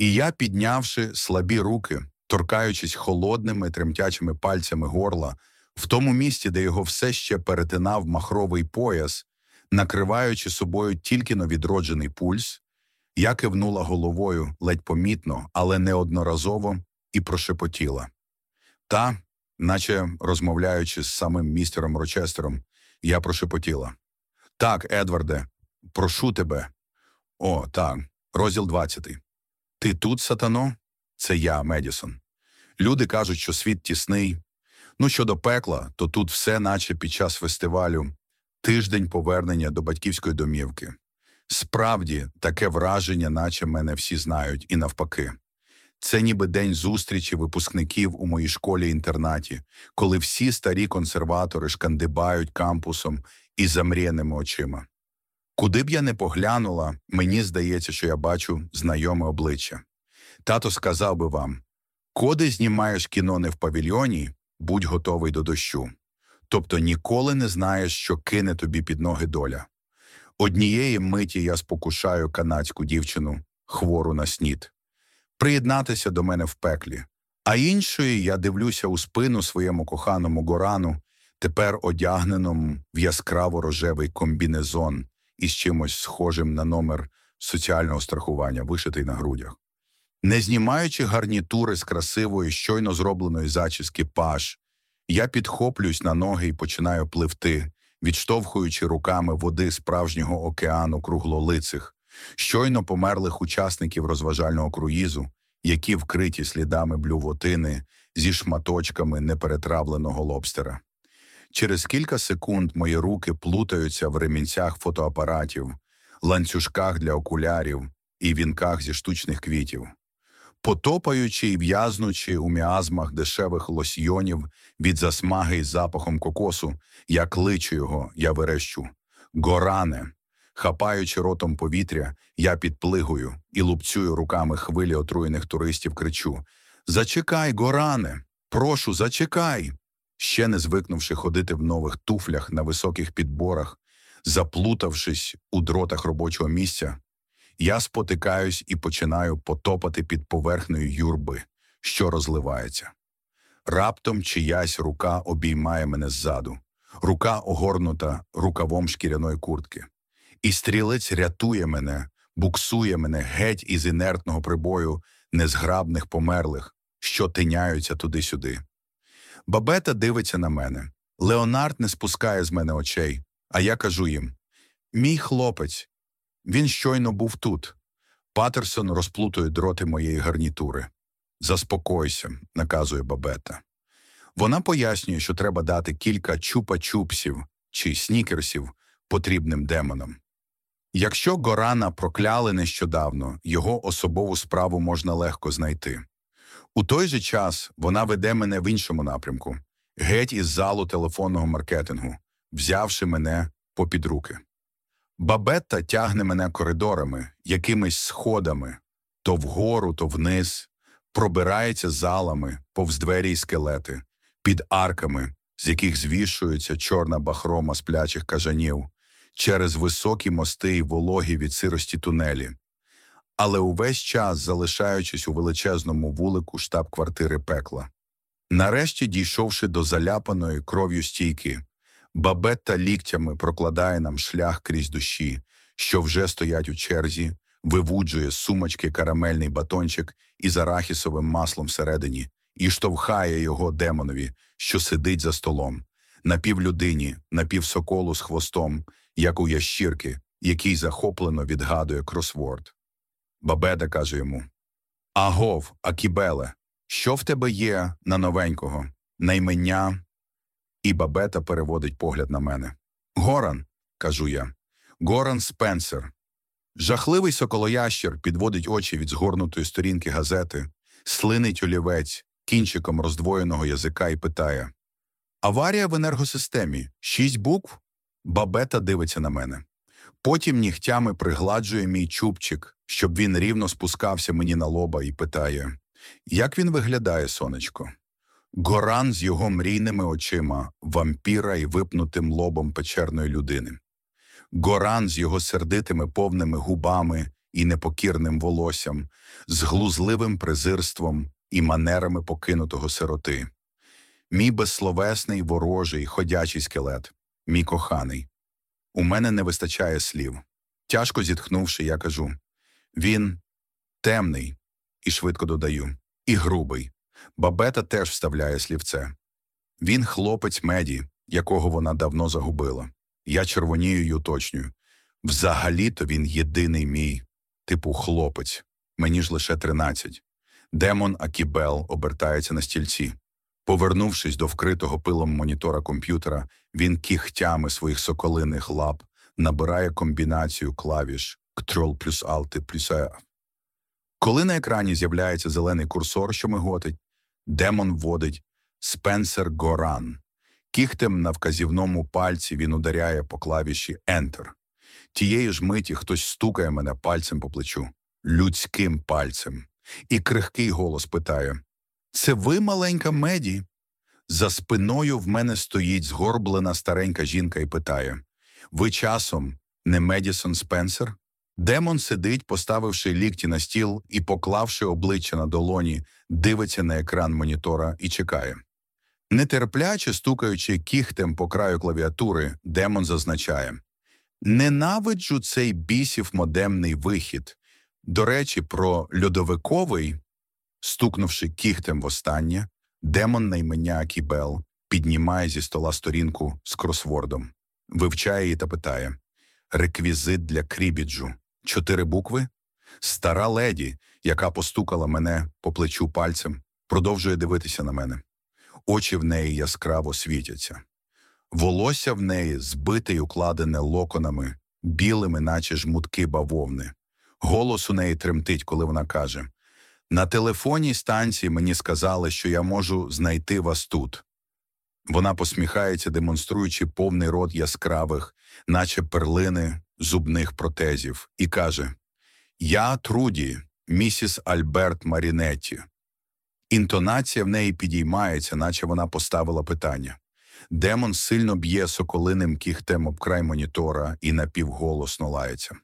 І я, піднявши слабі руки, торкаючись холодними тремтячими пальцями горла, в тому місці, де його все ще перетинав махровий пояс, накриваючи собою тільки но відроджений пульс, я кивнула головою ледь помітно, але неодноразово, і прошепотіла. Та, наче розмовляючи з самим містером Рочестером, я прошепотіла. Так, Едварде, прошу тебе. О, так, розділ 20. Ти тут, сатано? Це я, Медісон. Люди кажуть, що світ тісний. Ну, щодо пекла, то тут все, наче під час фестивалю, тиждень повернення до батьківської домівки. Справді, таке враження, наче мене всі знають, і навпаки. Це ніби день зустрічі випускників у моїй школі-інтернаті, коли всі старі консерватори шкандибають кампусом і замріяними очима. Куди б я не поглянула, мені здається, що я бачу знайоме обличчя. Тато сказав би вам коли знімаєш кіно не в павільйоні, будь готовий до дощу. Тобто ніколи не знаєш, що кине тобі під ноги доля. Однієї миті я спокушаю канадську дівчину, хвору на снід, приєднатися до мене в пеклі, а іншої я дивлюся у спину своєму коханому горану, тепер одягненому в яскраво рожевий комбінезон із чимось схожим на номер соціального страхування, вишитий на грудях. Не знімаючи гарнітури з красивої, щойно зробленої зачіски паш, я підхоплююсь на ноги і починаю пливти, відштовхуючи руками води справжнього океану круглолицих, щойно померлих учасників розважального круїзу, які вкриті слідами блювотини зі шматочками неперетравленого лобстера. Через кілька секунд мої руки плутаються в ремінцях фотоапаратів, ланцюжках для окулярів і вінках зі штучних квітів. Потопаючи і в'язнучи у міазмах дешевих лосьйонів від засмаги із запахом кокосу, я кличу його, я верещу. Горане. Хапаючи ротом повітря, я підплигую і лупцюю руками хвилі отруєних туристів, кричу Зачекай, горане! Прошу, зачекай! Ще не звикнувши ходити в нових туфлях на високих підборах, заплутавшись у дротах робочого місця, я спотикаюсь і починаю потопати під поверхнею юрби, що розливається. Раптом чиясь рука обіймає мене ззаду, рука огорнута рукавом шкіряної куртки. І стрілець рятує мене, буксує мене геть із інертного прибою незграбних померлих, що тиняються туди-сюди. Бабета дивиться на мене. Леонард не спускає з мене очей, а я кажу їм: Мій хлопець, він щойно був тут. Патерсон розплутує дроти моєї гарнітури. Заспокойся, наказує бабета. Вона пояснює, що треба дати кілька чупа-чупсів чи снікерсів потрібним демонам. Якщо Горана прокляли нещодавно, його особову справу можна легко знайти. У той же час вона веде мене в іншому напрямку, геть із залу телефонного маркетингу, взявши мене попід руки. Бабетта тягне мене коридорами, якимись сходами, то вгору, то вниз, пробирається залами, повз двері й скелети, під арками, з яких звішується чорна бахрома сплячих кажанів, через високі мости й вологі від сирості тунелі. Але увесь час залишаючись у величезному вулику штаб-квартири пекла. Нарешті, дійшовши до заляпаної кров'ю стійки, Бабетта ліктями прокладає нам шлях крізь душі, що вже стоять у черзі, вивуджує з сумочки карамельний батончик із арахісовим маслом всередині і штовхає його демонові, що сидить за столом, напівлюдині, напівсоколу з хвостом, як у ящірки, який захоплено відгадує кросворд. Бабеда каже йому Агов, Акібеле, що в тебе є на новенького? Наймення і бабета переводить погляд на мене. Горан, кажу я, Горан Спенсер. Жахливий соколоящер підводить очі від згорнутої сторінки газети, слинить олівець кінчиком роздвоєного язика і питає Аварія в енергосистемі. Шість букв. Бабета дивиться на мене. Потім нігтями пригладжує мій чубчик, щоб він рівно спускався мені на лоба і питає Як він виглядає, сонечко? Горан з його мрійними очима, вампіра і випнутим лобом печерної людини, Горан з його сердитими повними губами і непокірним волоссям, з глузливим презирством і манерами покинутого сироти. Мій безсловесний ворожий ходячий скелет, мій коханий. У мене не вистачає слів. Тяжко зітхнувши, я кажу він темний, і швидко додаю, і грубий. Бабета теж вставляє слівце. Він хлопець меді, якого вона давно загубила. Я червонію й уточнюю. Взагалі-то він єдиний мій, типу хлопець, мені ж лише тринадцять. Демон Акібел обертається на стільці. Повернувшись до вкритого пилом монітора комп'ютера, він кігтями своїх соколиних лап набирає комбінацію клавіш Ctrl плюс Alt плюс E. Коли на екрані з'являється зелений курсор, що миготить, демон вводить Спенсер Горан. Кіхтем на вказівному пальці він ударяє по клавіші Enter. Тієї ж миті хтось стукає мене пальцем по плечу, людським пальцем, і крихкий голос питає Це ви, маленька меді? За спиною в мене стоїть згорблена старенька жінка і питає Ви часом не Медісон Спенсер? Демон сидить, поставивши лікті на стіл і, поклавши обличчя на долоні, дивиться на екран монітора і чекає. Нетерпляче стукаючи кіхтем по краю клавіатури, демон зазначає Ненавиджу цей бісів модемний вихід. До речі, про льодовиковий. стукнувши кіхтем востаннє, демон на імення Акібел піднімає зі стола сторінку з кросвордом, вивчає її та питає Реквізит для крібіджу. Чотири букви? Стара леді, яка постукала мене по плечу пальцем, продовжує дивитися на мене. Очі в неї яскраво світяться. Волосся в неї збите й укладене локонами, білими, наче жмутки бавовни. Голос у неї тремтить, коли вона каже: На телефонній станції мені сказали, що я можу знайти вас тут. Вона посміхається, демонструючи повний рот яскравих, наче перлини зубних протезів, і каже: Я Труді, місіс Альберт Марінетті. Інтонація в неї підіймається, наче вона поставила питання. Демон сильно б'є соколиним кіхтем об край монітора і напівголосно лається.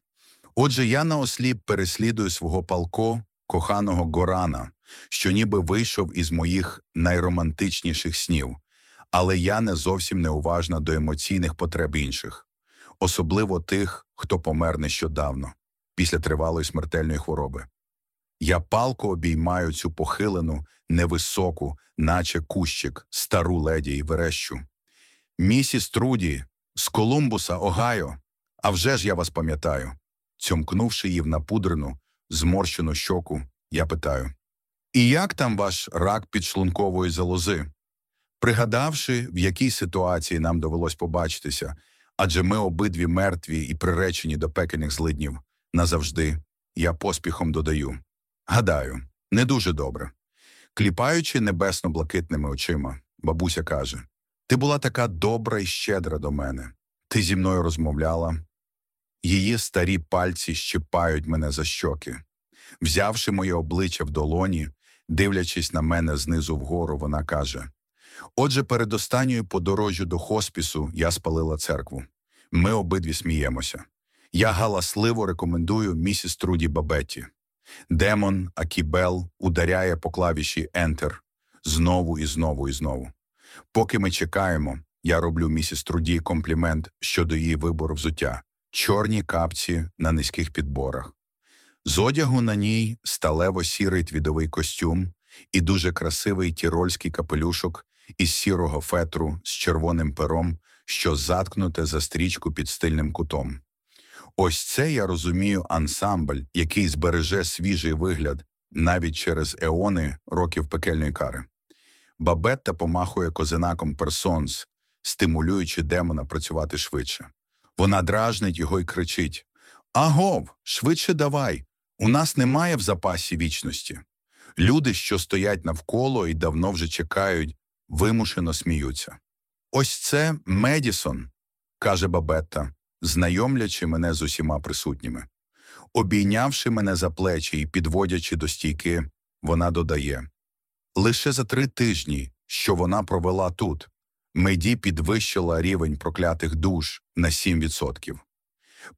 Отже, я наосліп переслідую свого палко, коханого Горана, що ніби вийшов із моїх найромантичніших снів, але я не зовсім неуважна до емоційних потреб інших, особливо тих, хто помер нещодавно, після тривалої смертельної хвороби. Я палко обіймаю цю похилену, невисоку, наче кущик, стару леді і верещу. Місіс Труді, з Колумбуса, Огайо, а вже ж я вас пам'ятаю. Цьомкнувши її в напудрену, зморщену щоку, я питаю: І як там ваш рак підшлункової залози? Пригадавши, в якій ситуації нам довелось побачитися, адже ми обидві мертві і приречені до пекельних злиднів назавжди, я поспіхом додаю. Гадаю, не дуже добре. Кліпаючи небесно-блакитними очима, бабуся каже: Ти була така добра і щедра до мене. Ти зі мною розмовляла. Її старі пальці щипають мене за щоки. Взявши моє обличчя в долоні, дивлячись на мене знизу вгору, вона каже: Отже, перед останньою подорожжю до хоспісу я спалила церкву. Ми обидві сміємося. Я галасливо рекомендую місіс Труді Бабетті. Демон Акібел ударяє по клавіші Enter знову і знову і знову. Поки ми чекаємо, я роблю місіс Труді комплімент щодо її вибору взуття, чорні капці на низьких підборах. З одягу на ній сталево сірий твідовий костюм і дуже красивий тірольський капелюшок із сірого фетру з червоним пером, що заткнуте за стрічку під стильним кутом. Ось це я розумію ансамбль, який збереже свіжий вигляд навіть через еони років пекельної кари. Бабетта помахує козинаком персонс, стимулюючи демона працювати швидше. Вона дражнить його і кричить: Агов, швидше давай! У нас немає в запасі вічності. Люди, що стоять навколо і давно вже чекають, вимушено сміються. Ось це Медісон, каже Бабетта, знайомлячи мене з усіма присутніми. Обійнявши мене за плечі і підводячи до стійки, вона додає лише за три тижні, що вона провела тут, меді підвищила рівень проклятих душ на 7%.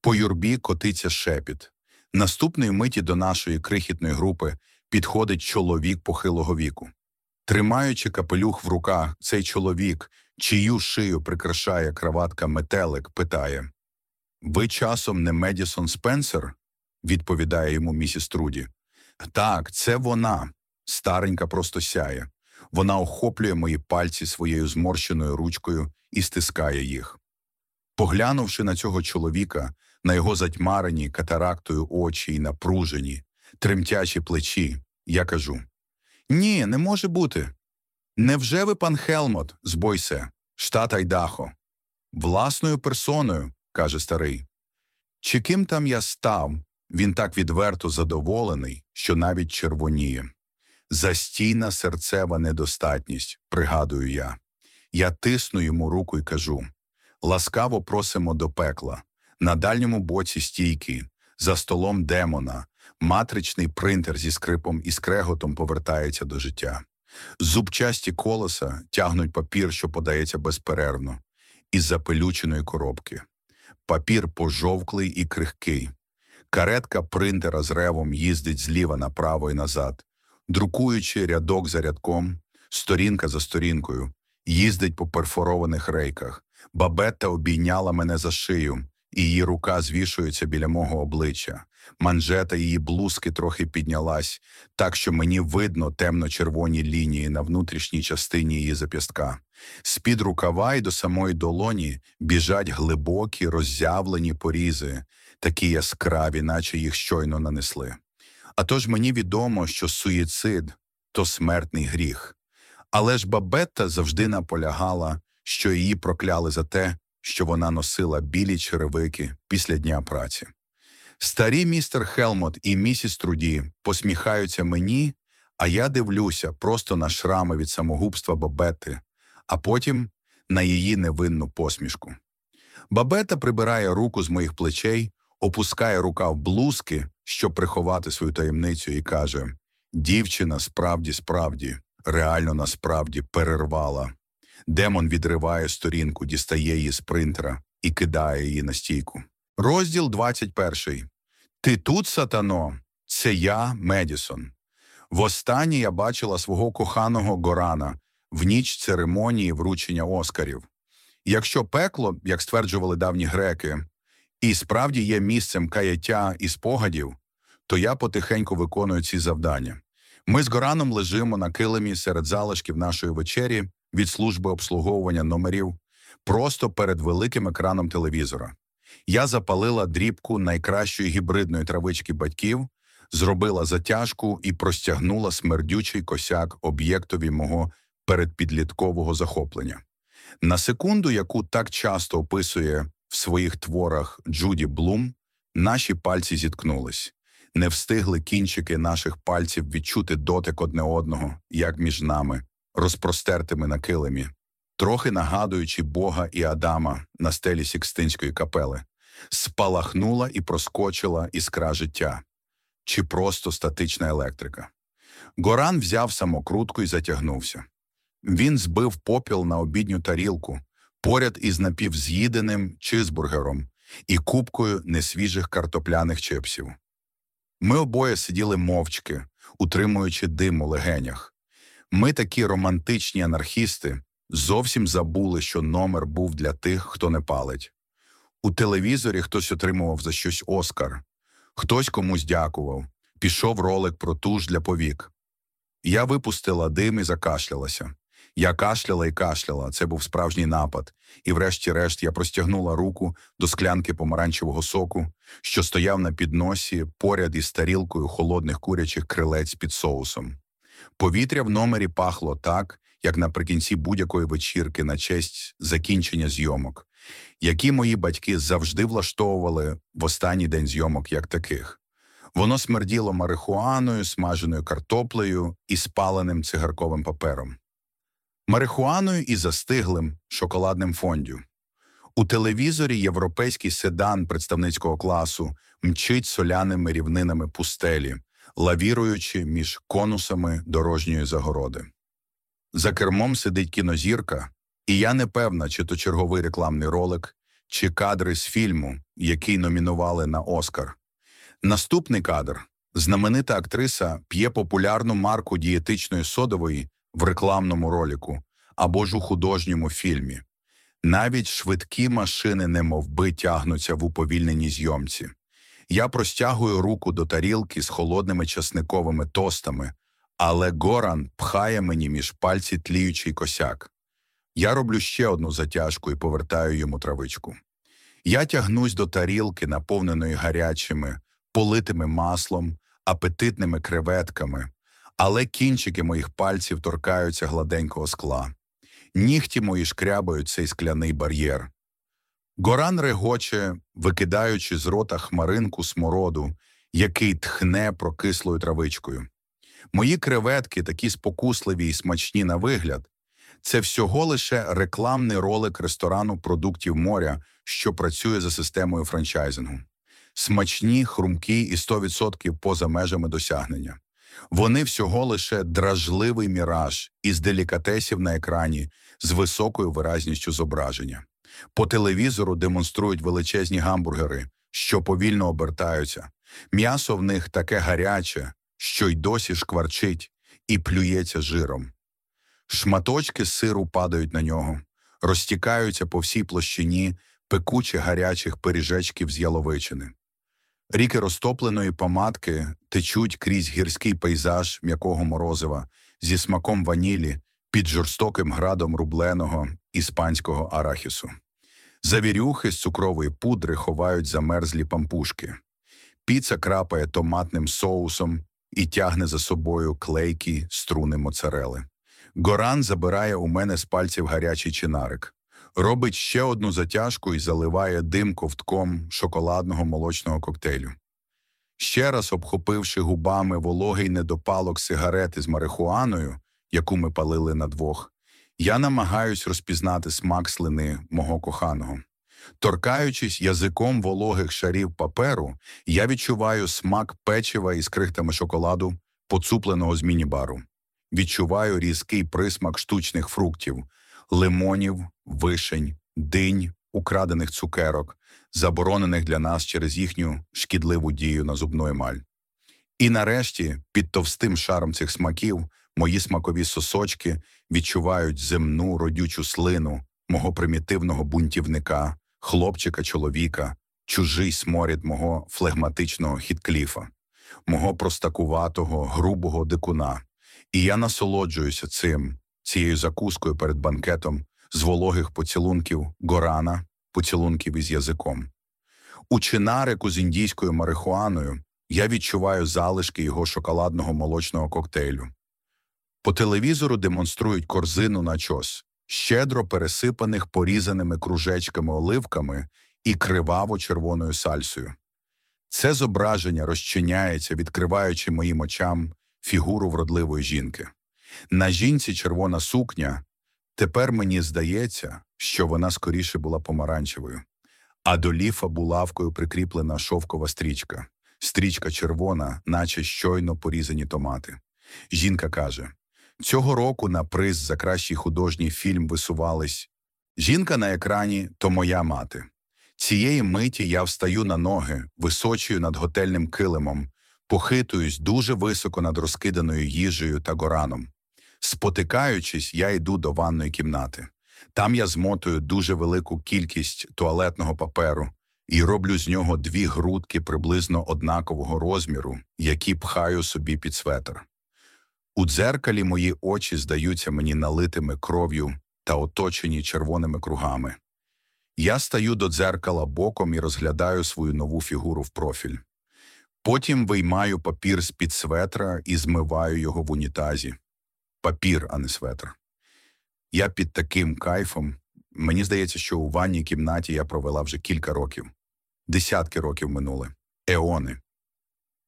По юрбі котиться шепіт. Наступної миті до нашої крихітної групи підходить чоловік похилого віку. Тримаючи капелюх в руках, цей чоловік, чию шию прикрашає краватка метелик, питає Ви часом не Медісон Спенсер? відповідає йому місіс Труді. Так, це вона. Старенька просто сяє. Вона охоплює мої пальці своєю зморщеною ручкою і стискає їх. Поглянувши на цього чоловіка, на його затьмарені катарактою очі й напружені, тремтячі плечі, я кажу Ні, не може бути. Невже ви пан Хелмот з Бойсе, штат Айдахо? Власною персоною, каже старий. Чи ким там я став, він так відверто задоволений, що навіть червоніє. Застійна серцева недостатність, пригадую я. Я тисну йому руку і кажу ласкаво просимо до пекла. На дальньому боці стійки, за столом демона, матричний принтер зі скрипом і скреготом повертається до життя. Зубчасті колеса тягнуть папір, що подається безперервно, із запелюченої коробки. Папір пожовклий і крихкий. Каретка принтера з ревом їздить зліва направо і назад, друкуючи рядок за рядком, сторінка за сторінкою, їздить по перфорованих рейках. Бабетта обійняла мене за шию, і її рука звішується біля мого обличчя. Манжета її блузки трохи піднялась, так що мені видно темно-червоні лінії на внутрішній частині її зап'ястка. З-під рукава й до самої долоні біжать глибокі, роззявлені порізи, такі яскраві, наче їх щойно нанесли. А тож мені відомо, що суїцид то смертний гріх. Але ж Бабетта завжди наполягала, що її прокляли за те, що вона носила білі черевики після дня праці. Старі містер Хелмот і місіс Труді посміхаються мені, а я дивлюся просто на шрами від самогубства Бабетти, а потім на її невинну посмішку. Бабета прибирає руку з моїх плечей, опускає рукав блузки, щоб приховати свою таємницю, і каже: Дівчина справді, справді, реально насправді перервала. Демон відриває сторінку, дістає її з принтера і кидає її на стійку. Розділ 21. Ти тут, сатано? Це я, Медісон. Востаннє я бачила свого коханого Горана в ніч церемонії вручення Оскарів. Якщо пекло, як стверджували давні греки, і справді є місцем каяття і спогадів, то я потихеньку виконую ці завдання. Ми з Гораном лежимо на килимі серед залишків нашої вечері від служби обслуговування номерів, просто перед великим екраном телевізора. Я запалила дрібку найкращої гібридної травички батьків, зробила затяжку і простягнула смердючий косяк об'єктові мого передпідліткового захоплення. На секунду, яку так часто описує в своїх творах Джуді Блум, наші пальці зіткнулись, не встигли кінчики наших пальців відчути дотик одне одного, як між нами, розпростертими на килимі, трохи нагадуючи Бога і Адама на стелі Сікстинської капели, спалахнула і проскочила іскра життя, чи просто статична електрика. Горан взяв самокрутку і затягнувся. Він збив попіл на обідню тарілку поряд із напівз'їденим чизбургером і купкою несвіжих картопляних чипсів. Ми обоє сиділи мовчки, утримуючи дим у легенях. Ми такі романтичні анархісти зовсім забули, що номер був для тих, хто не палить. У телевізорі хтось отримував за щось Оскар, хтось комусь дякував, пішов ролик про туш для повік. Я випустила дим і закашлялася. Я кашляла і кашляла, це був справжній напад, і, врешті-решт, я простягнула руку до склянки помаранчевого соку, що стояв на підносі поряд із тарілкою холодних курячих крилець під соусом. Повітря в номері пахло так, як наприкінці будь-якої вечірки на честь закінчення зйомок, які мої батьки завжди влаштовували в останній день зйомок як таких. Воно смерділо марихуаною, смаженою картоплею і спаленим цигарковим папером марихуаною і застиглим шоколадним фондю. У телевізорі європейський седан представницького класу мчить соляними рівнинами пустелі, лавіруючи між конусами дорожньої загороди. За кермом сидить кінозірка, і я не певна, чи то черговий рекламний ролик, чи кадри з фільму, який номінували на Оскар. Наступний кадр. Знаменита актриса п'є популярну марку дієтичної содової в рекламному ролику або ж у художньому фільмі. Навіть швидкі машини немовби тягнуться в уповільненій зйомці. Я простягую руку до тарілки з холодними часниковими тостами, але Горан пхає мені між пальці тліючий косяк. Я роблю ще одну затяжку і повертаю йому травичку. Я тягнусь до тарілки, наповненої гарячими, политими маслом, апетитними креветками, але кінчики моїх пальців торкаються гладенького скла. Нігті мої шкрябають цей скляний бар'єр. Горан регоче, викидаючи з рота хмаринку смороду, який тхне прокислою травичкою. Мої креветки, такі спокусливі і смачні на вигляд, це всього лише рекламний ролик ресторану продуктів моря, що працює за системою франчайзингу. Смачні, хрумкі і 100% поза межами досягнення. Вони всього лише дражливий міраж із делікатесів на екрані з високою виразністю зображення. По телевізору демонструють величезні гамбургери, що повільно обертаються. М'ясо в них таке гаряче, що й досі шкварчить і плюється жиром. Шматочки сиру падають на нього, розтікаються по всій площині пекуче гарячих пиріжечків з яловичини. Ріки розтопленої помадки течуть крізь гірський пейзаж м'якого морозива зі смаком ванілі під жорстоким градом рубленого іспанського арахісу. Завірюхи з цукрової пудри ховають замерзлі пампушки. Піца крапає томатним соусом і тягне за собою клейкі струни моцарели. Горан забирає у мене з пальців гарячий чинарик, робить ще одну затяжку і заливає дим ковтком шоколадного молочного коктейлю. Ще раз обхопивши губами вологий недопалок сигарети з марихуаною, яку ми палили на двох, я намагаюсь розпізнати смак слини мого коханого. Торкаючись язиком вологих шарів паперу, я відчуваю смак печива із крихтами шоколаду, поцупленого з міні-бару. Відчуваю різкий присмак штучних фруктів, лимонів, вишень, динь, украдених цукерок, заборонених для нас через їхню шкідливу дію на зубну емаль. І нарешті, під товстим шаром цих смаків, мої смакові сосочки відчувають земну родючу слину мого примітивного бунтівника, хлопчика чоловіка, чужий сморід мого флегматичного хіткліфа, мого простакуватого, грубого дикуна. І я насолоджуюся цим, цією закускою перед банкетом з вологих поцілунків горана, поцілунків із язиком. У чинарику з індійською марихуаною я відчуваю залишки його шоколадного молочного коктейлю. По телевізору демонструють корзину на чос, щедро пересипаних порізаними кружечками оливками і криваво червоною сальсою. Це зображення розчиняється, відкриваючи моїм очам фігуру вродливої жінки. На жінці червона сукня. Тепер мені здається, що вона скоріше була помаранчевою, а до ліфа булавкою прикріплена шовкова стрічка, стрічка червона, наче щойно порізані томати. Жінка каже: цього року на приз за кращий художній фільм висувались. Жінка на екрані то моя мати. Цієї миті я встаю на ноги, височую над готельним килимом, похитуюсь дуже високо над розкиданою їжею та гораном. Спотикаючись, я йду до ванної кімнати. Там я змотую дуже велику кількість туалетного паперу і роблю з нього дві грудки приблизно однакового розміру, які пхаю собі під светр. У дзеркалі мої очі здаються мені налитими кров'ю та оточені червоними кругами. Я стаю до дзеркала боком і розглядаю свою нову фігуру в профіль. Потім виймаю папір з під светра і змиваю його в унітазі. Папір, а не светр. Я під таким кайфом. Мені здається, що у ванній кімнаті я провела вже кілька років, десятки років минули, еони.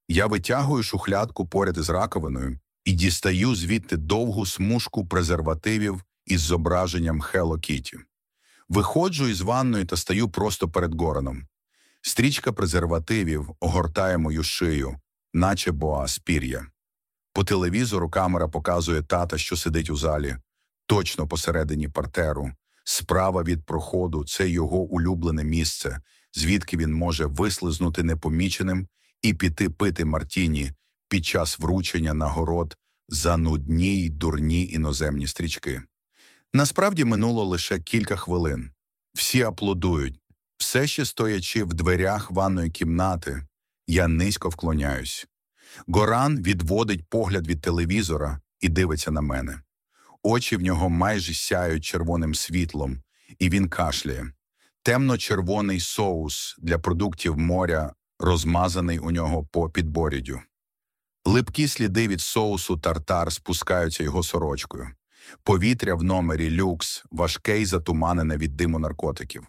Я витягую шухлядку поряд із раковиною і дістаю звідти довгу смужку презервативів із зображенням Hello Kitty. Виходжу із ванної та стаю просто перед гораном. Стрічка презервативів огортає мою шию, наче боа з пір'я. По телевізору камера показує тата, що сидить у залі, точно посередині партеру. Справа від проходу це його улюблене місце, звідки він може вислизнути непоміченим і піти пити Мартіні під час вручення нагород за нудні й дурні іноземні стрічки. Насправді минуло лише кілька хвилин. Всі аплодують, все ще стоячи в дверях ванної кімнати, я низько вклоняюсь. Горан відводить погляд від телевізора і дивиться на мене. Очі в нього майже сяють червоним світлом, і він кашляє. Темно-червоний соус для продуктів моря, розмазаний у нього по підборіддю. Липкі сліди від соусу тартар спускаються його сорочкою. Повітря в номері люкс, важке й затуманене від диму наркотиків.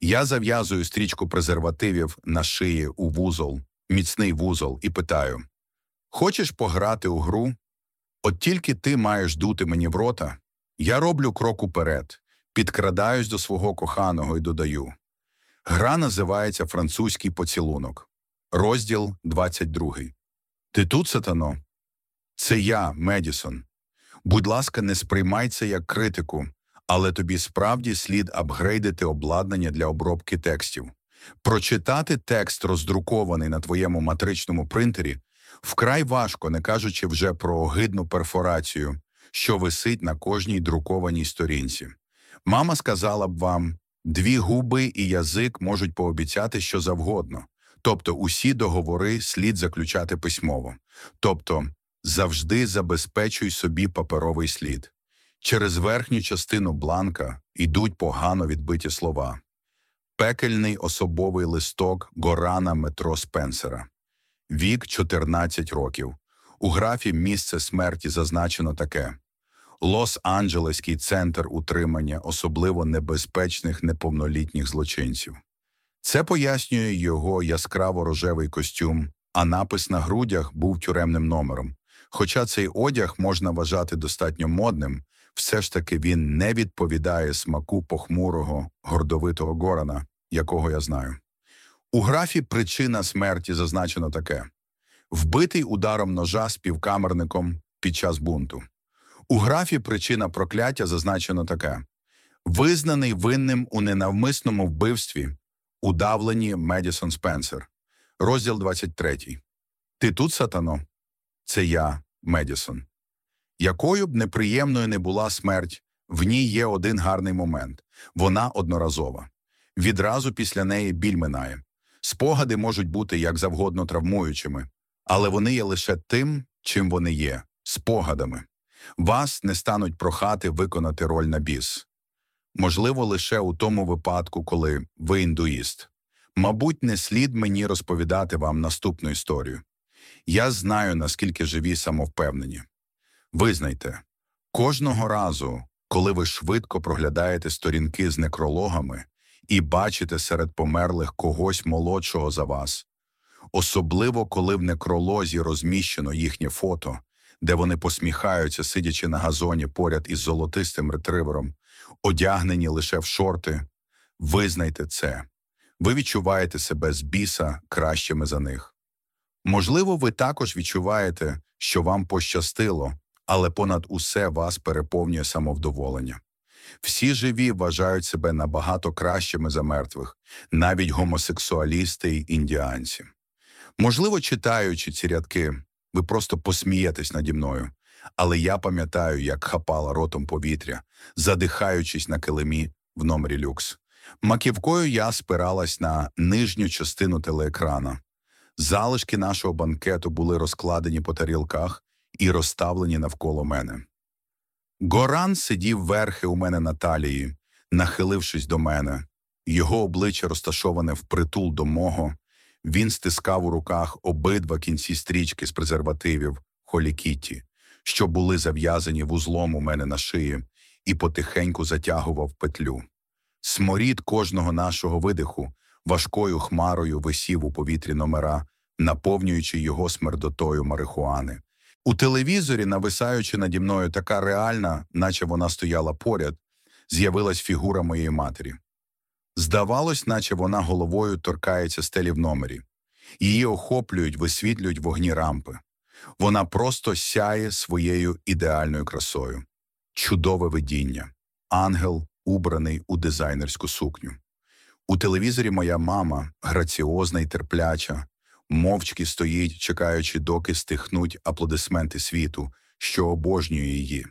Я зав'язую стрічку презервативів на шиї у вузол, міцний вузол, і питаю: Хочеш пограти у гру? От тільки ти маєш дути мені в рота. Я роблю крок уперед, підкрадаюсь до свого коханого і додаю. Гра називається Французький поцілунок, розділ 22. Ти тут, сатано? Це я, Медісон. Будь ласка, не сприймай це як критику, але тобі справді слід апгрейдити обладнання для обробки текстів. Прочитати текст, роздрукований на твоєму матричному принтері, вкрай важко, не кажучи вже про огидну перфорацію, що висить на кожній друкованій сторінці. Мама сказала б вам, дві губи і язик можуть пообіцяти що завгодно, тобто усі договори слід заключати письмово, тобто завжди забезпечуй собі паперовий слід. Через верхню частину бланка йдуть погано відбиті слова. Пекельний особовий листок Горана метро Спенсера. Вік 14 років. У графі місце смерті зазначено таке: Лос-Анджелеський центр утримання особливо небезпечних неповнолітніх злочинців. Це пояснює його яскраво рожевий костюм, а напис на грудях був тюремним номером. Хоча цей одяг можна вважати достатньо модним, все ж таки він не відповідає смаку похмурого, гордовитого Горана, якого я знаю. У графі причина смерті зазначено таке: вбитий ударом ножа співкамерником під час бунту. У графі причина прокляття зазначено таке: визнаний винним у ненавмисному вбивстві, удавлені Медісон Спенсер. Розділ 23. Ти тут, сатано? Це я, Медісон. Якою б неприємною не була смерть, в ній є один гарний момент вона одноразова. Відразу після неї біль минає. Спогади можуть бути як завгодно травмуючими, але вони є лише тим, чим вони є спогадами. Вас не стануть прохати виконати роль на біс. Можливо, лише у тому випадку, коли ви індуїст. Мабуть, не слід мені розповідати вам наступну історію. Я знаю, наскільки живі самовпевнені. Визнайте, кожного разу, коли ви швидко проглядаєте сторінки з некрологами і бачите серед померлих когось молодшого за вас, особливо коли в некролозі розміщено їхнє фото, де вони посміхаються, сидячи на газоні поряд із золотистим ретривером, одягнені лише в шорти, визнайте це. Ви відчуваєте себе з біса кращими за них. Можливо, ви також відчуваєте, що вам пощастило, але понад усе вас переповнює самовдоволення. Всі живі вважають себе набагато кращими за мертвих, навіть гомосексуалісти й індіанці. Можливо, читаючи ці рядки, ви просто посмієтесь наді мною, але я пам'ятаю, як хапала ротом повітря, задихаючись на килимі в номері люкс. Маківкою я спиралась на нижню частину телеекрана. Залишки нашого банкету були розкладені по тарілках і розставлені навколо мене. Горан сидів верхи у мене на талії, нахилившись до мене, його обличчя розташоване впритул до мого, він стискав у руках обидва кінці стрічки з презервативів холікіті, що були зав'язані вузлом у мене на шиї, і потихеньку затягував петлю. Сморід кожного нашого видиху важкою хмарою висів у повітрі номера, наповнюючи його смердотою марихуани. У телевізорі, нависаючи наді мною така реальна, наче вона стояла поряд, з'явилась фігура моєї матері. Здавалось, наче вона головою торкається стелі в номері. Її охоплюють, висвітлюють вогні рампи. Вона просто сяє своєю ідеальною красою. Чудове видіння, ангел, убраний у дизайнерську сукню. У телевізорі моя мама, граціозна і терпляча, мовчки стоїть, чекаючи, доки стихнуть аплодисменти світу, що обожнює її.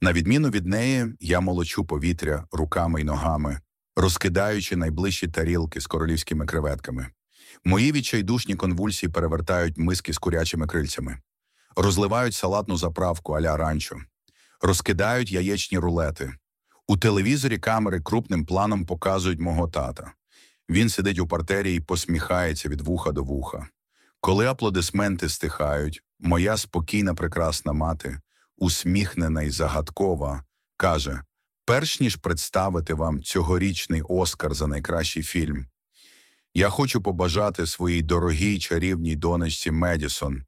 На відміну від неї, я молочу повітря руками й ногами, розкидаючи найближчі тарілки з королівськими креветками. Мої відчайдушні конвульсії перевертають миски з курячими крильцями, розливають салатну заправку аля ранчо, розкидають яєчні рулети. У телевізорі камери крупним планом показують мого тата. Він сидить у партері і посміхається від вуха до вуха. Коли аплодисменти стихають, моя спокійна, прекрасна мати, усміхнена і загадкова, каже: перш ніж представити вам цьогорічний Оскар за найкращий фільм, я хочу побажати своїй дорогій чарівній донечці Медісон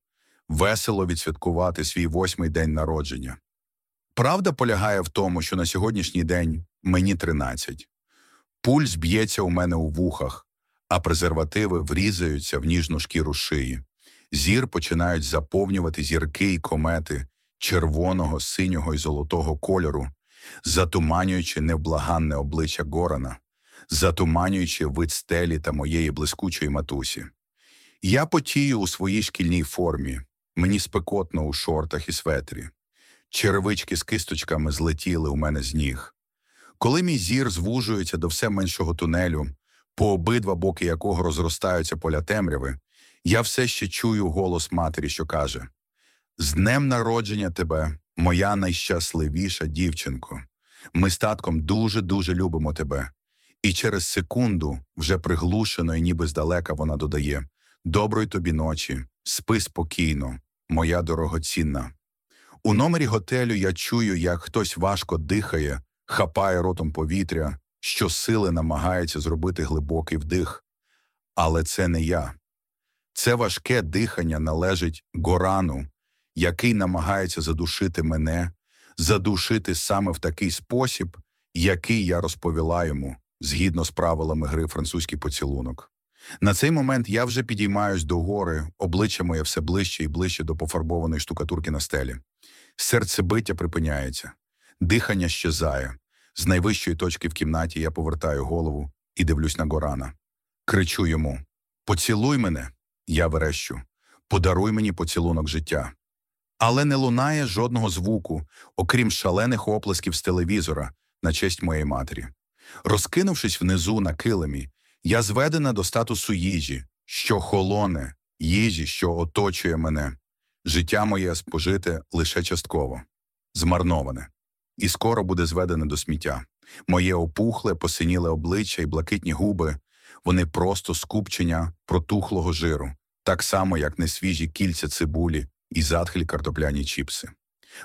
весело відсвяткувати свій восьмий день народження. Правда полягає в тому, що на сьогоднішній день мені 13. Пульс б'ється у мене у вухах, а презервативи врізаються в ніжну шкіру шиї. Зір починають заповнювати зірки й комети червоного, синього і золотого кольору, затуманюючи невблаганне обличчя Горана, затуманюючи вид стелі та моєї блискучої матусі. Я потію у своїй шкільній формі, мені спекотно у шортах і светрі. Черевички з кисточками злетіли у мене з ніг. Коли мій зір звужується до все меншого тунелю, по обидва боки якого розростаються поля темряви, я все ще чую голос матері, що каже: З днем народження тебе, моя найщасливіша дівчинко. Ми з татком дуже-дуже любимо тебе. І через секунду, вже приглушено і ніби здалека, вона додає: Доброї тобі ночі, спи спокійно, моя дорогоцінна. У номері готелю я чую, як хтось важко дихає, хапає ротом повітря, що сили намагається зробити глибокий вдих. Але це не я. Це важке дихання належить Горану, який намагається задушити мене, задушити саме в такий спосіб, який я розповіла йому згідно з правилами гри французький поцілунок. На цей момент я вже підіймаюсь до гори, обличчя моє все ближче і ближче до пофарбованої штукатурки на стелі. Серцебиття припиняється, дихання щезає. З найвищої точки в кімнаті я повертаю голову і дивлюсь на Горана. Кричу йому: Поцілуй мене, я верещу, подаруй мені поцілунок життя. Але не лунає жодного звуку, окрім шалених оплесків з телевізора на честь моєї матері. Розкинувшись внизу на килимі, я зведена до статусу їжі, що холоне, їжі, що оточує мене. Життя моє спожите лише частково, змарноване, і скоро буде зведене до сміття. Моє опухле, посиніле обличчя і блакитні губи, вони просто скупчення протухлого жиру, так само, як несвіжі кільця цибулі і затхлі картопляні чіпси.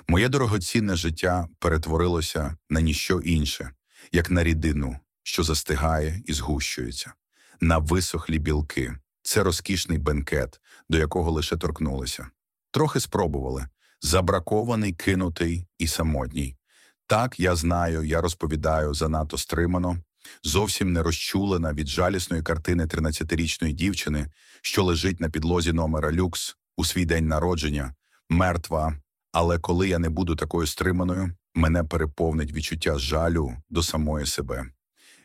Моє дорогоцінне життя перетворилося на ніщо інше, як на рідину, що застигає і згущується, на висохлі білки. Це розкішний бенкет, до якого лише торкнулися. Трохи спробували забракований, кинутий і самотній. Так, я знаю, я розповідаю занадто стримано, зовсім не розчулена від жалісної картини 13-річної дівчини, що лежить на підлозі номера люкс у свій день народження, мертва. Але коли я не буду такою стриманою, мене переповнить відчуття жалю до самої себе.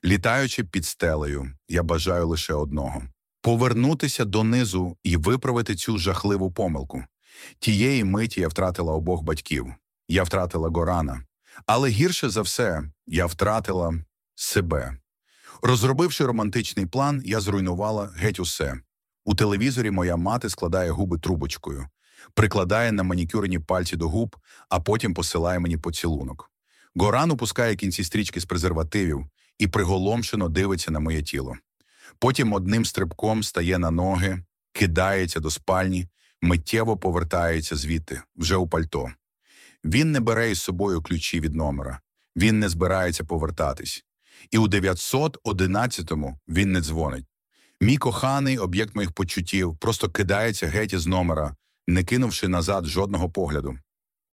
Літаючи під стелею, я бажаю лише одного повернутися донизу і виправити цю жахливу помилку. Тієї миті я втратила обох батьків, я втратила Горана, але гірше за все, я втратила себе. Розробивши романтичний план, я зруйнувала геть усе. У телевізорі моя мати складає губи трубочкою, прикладає на манікюрені пальці до губ, а потім посилає мені поцілунок. Горан опускає кінці стрічки з презервативів і приголомшено дивиться на моє тіло. Потім одним стрибком стає на ноги, кидається до спальні, миттєво повертається звідти, вже у пальто. Він не бере із собою ключі від номера, він не збирається повертатись. І у 911-му він не дзвонить. Мій коханий об'єкт моїх почуттів просто кидається геть із номера, не кинувши назад жодного погляду.